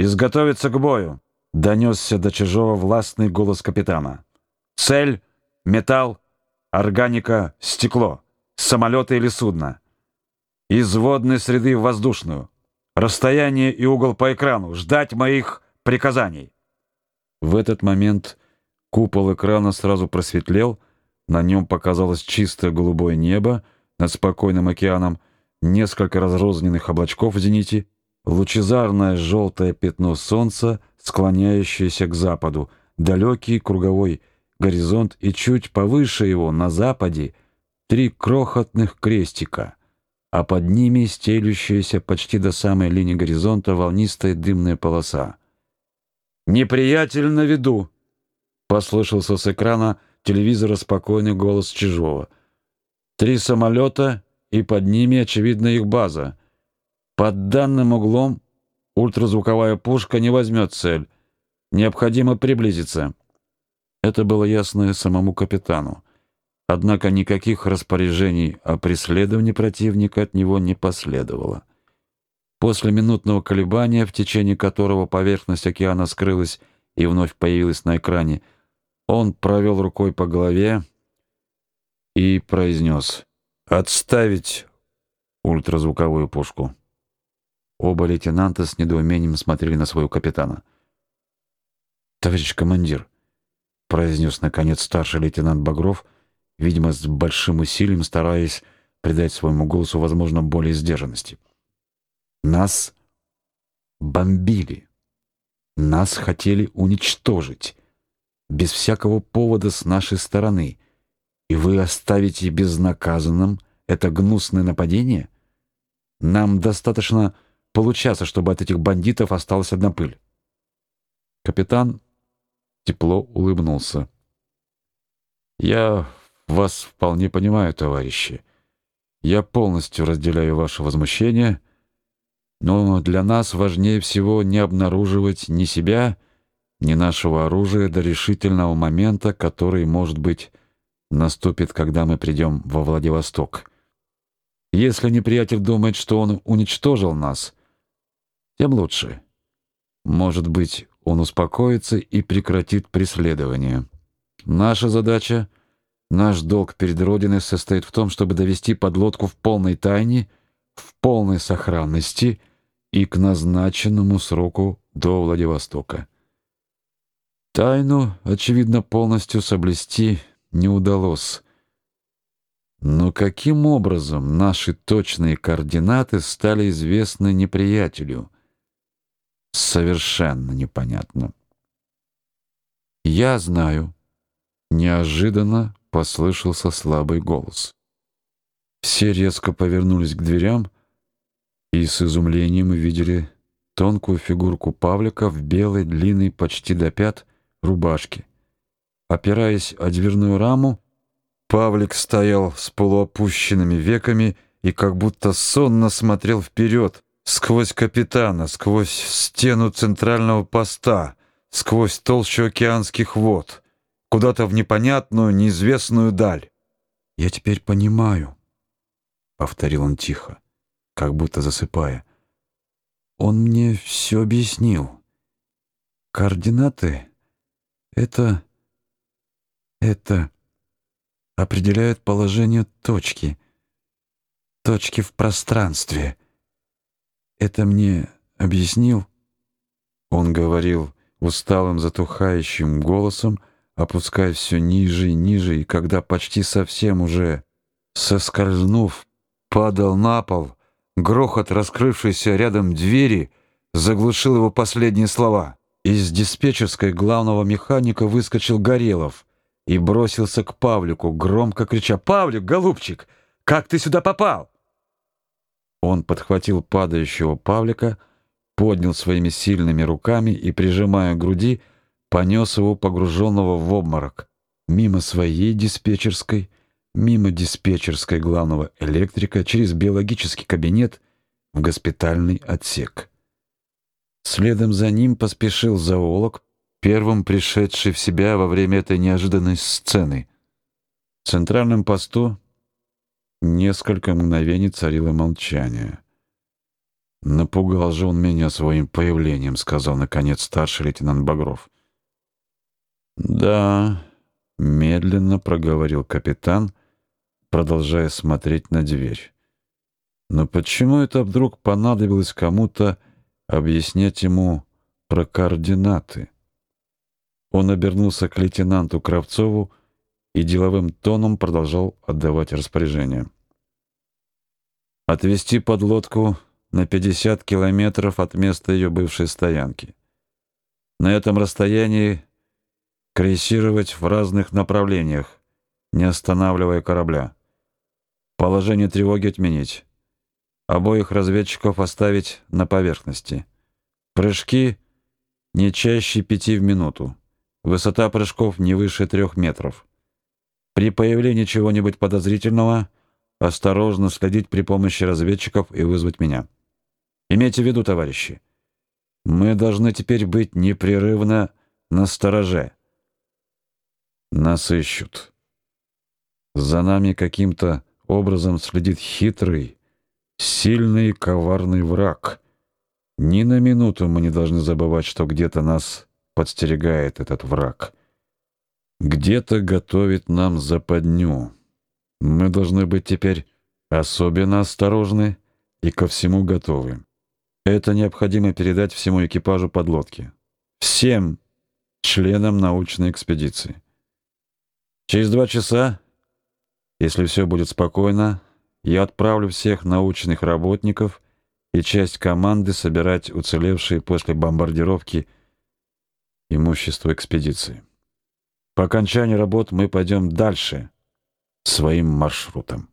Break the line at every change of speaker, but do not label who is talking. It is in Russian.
«Изготовиться к бою!» — донесся до чужого властный голос капитана. «Цель — металл, органика, стекло, самолеты или судно. Из водной среды в воздушную. Расстояние и угол по экрану. Ждать моих приказаний». В этот момент купол экрана сразу просветлел, на нем показалось чистое голубое небо над спокойным океаном, несколько разрозненных облачков в зените — лучезарное желтое пятно солнца, склоняющееся к западу, далекий круговой горизонт и чуть повыше его, на западе, три крохотных крестика, а под ними стелющаяся почти до самой линии горизонта волнистая дымная полоса. «Неприятель на виду!» — послышался с экрана телевизора спокойный голос Чижова. «Три самолета, и под ними, очевидно, их база». Под данным углом ультразвуковая пушка не возьмет цель. Необходимо приблизиться. Это было ясно самому капитану. Однако никаких распоряжений о преследовании противника от него не последовало. После минутного колебания, в течение которого поверхность океана скрылась и вновь появилась на экране, он провел рукой по голове и произнес «Отставить ультразвуковую пушку». Оба лейтенанта с недоумением смотрели на своего капитана. «Товарищ командир», — произнес наконец старший лейтенант Багров, видимо, с большим усилием стараясь придать своему голосу, возможно, более сдержанности. «Нас бомбили. Нас хотели уничтожить. Без всякого повода с нашей стороны. И вы оставите безнаказанным это гнусное нападение? Нам достаточно получаса, чтобы от этих бандитов осталась одна пыль. Капитан тепло улыбнулся. Я вас вполне понимаю, товарищи. Я полностью разделяю ваше возмущение, но для нас важнее всего не обнаруживать ни себя, ни нашего оружия до решительного момента, который, может быть, наступит, когда мы придем во Владивосток. Если неприятель думает, что он уничтожил нас, тем лучше. Может быть, он успокоится и прекратит преследование. Наша задача, наш долг перед Родиной состоит в том, чтобы довести подлодку в полной тайне, в полной сохранности и к назначенному сроку до Владивостока. Тайну, очевидно, полностью соблюсти не удалось. Но каким образом наши точные координаты стали известны неприятелю? Совершенно непонятно. «Я знаю», — неожиданно послышался слабый голос. Все резко повернулись к дверям и с изумлением увидели тонкую фигурку Павлика в белой, длинной почти до пят рубашке. Опираясь о дверную раму, Павлик стоял с полуопущенными веками и как будто сонно смотрел вперед, сквозь капитана, сквозь стену центрального поста, сквозь толщу океанских вод, куда-то в непонятную, неизвестную даль. «Я теперь понимаю», — повторил он тихо, как будто засыпая. «Он мне все объяснил. Координаты — это... это... определяют положение точки, точки в пространстве» это мне объяснил?» Он говорил усталым затухающим голосом, опускаясь все ниже и ниже, и когда почти совсем уже соскользнув, падал на пол, грохот раскрывшейся рядом двери заглушил его последние слова. Из диспетчерской главного механика выскочил Горелов и бросился к Павлику, громко крича «Павлик, голубчик, как ты сюда попал?» Он подхватил падающего Павлика, поднял своими сильными руками и, прижимая к груди, понес его погруженного в обморок, мимо своей диспетчерской, мимо диспетчерской главного электрика, через биологический кабинет в госпитальный отсек. Следом за ним поспешил зоолог, первым пришедший в себя во время этой неожиданной сцены. В центральном посту Несколько мгновений царило молчание. Напугал же он меня своим появлением, сказал наконец старший лейтенант Багров. Да, медленно проговорил капитан, продолжая смотреть на дверь. Но почему это вдруг понадобилось кому-то объяснять ему про координаты? Он обернулся к лейтенанту Кравцову и деловым тоном продолжал отдавать распоряжения. Отвести подлодку на 50 километров от места ее бывшей стоянки. На этом расстоянии крейсировать в разных направлениях, не останавливая корабля. Положение тревоги отменить. Обоих разведчиков оставить на поверхности. Прыжки не чаще пяти в минуту. Высота прыжков не выше трех метров. При появлении чего-нибудь подозрительного осторожно следить при помощи разведчиков и вызвать меня. Имейте в виду, товарищи, мы должны теперь быть непрерывно на стороже. Нас ищут. За нами каким-то образом следит хитрый, сильный и коварный враг. Ни на минуту мы не должны забывать, что где-то нас подстерегает этот враг. Где-то готовит нам западню. Мы должны быть теперь особенно осторожны и ко всему готовы. Это необходимо передать всему экипажу подлодки, всем членам научной экспедиции. Через два часа, если все будет спокойно, я отправлю всех научных работников и часть команды собирать уцелевшие после бомбардировки имущество экспедиции. По окончании работ мы пойдем дальше своим маршрутом.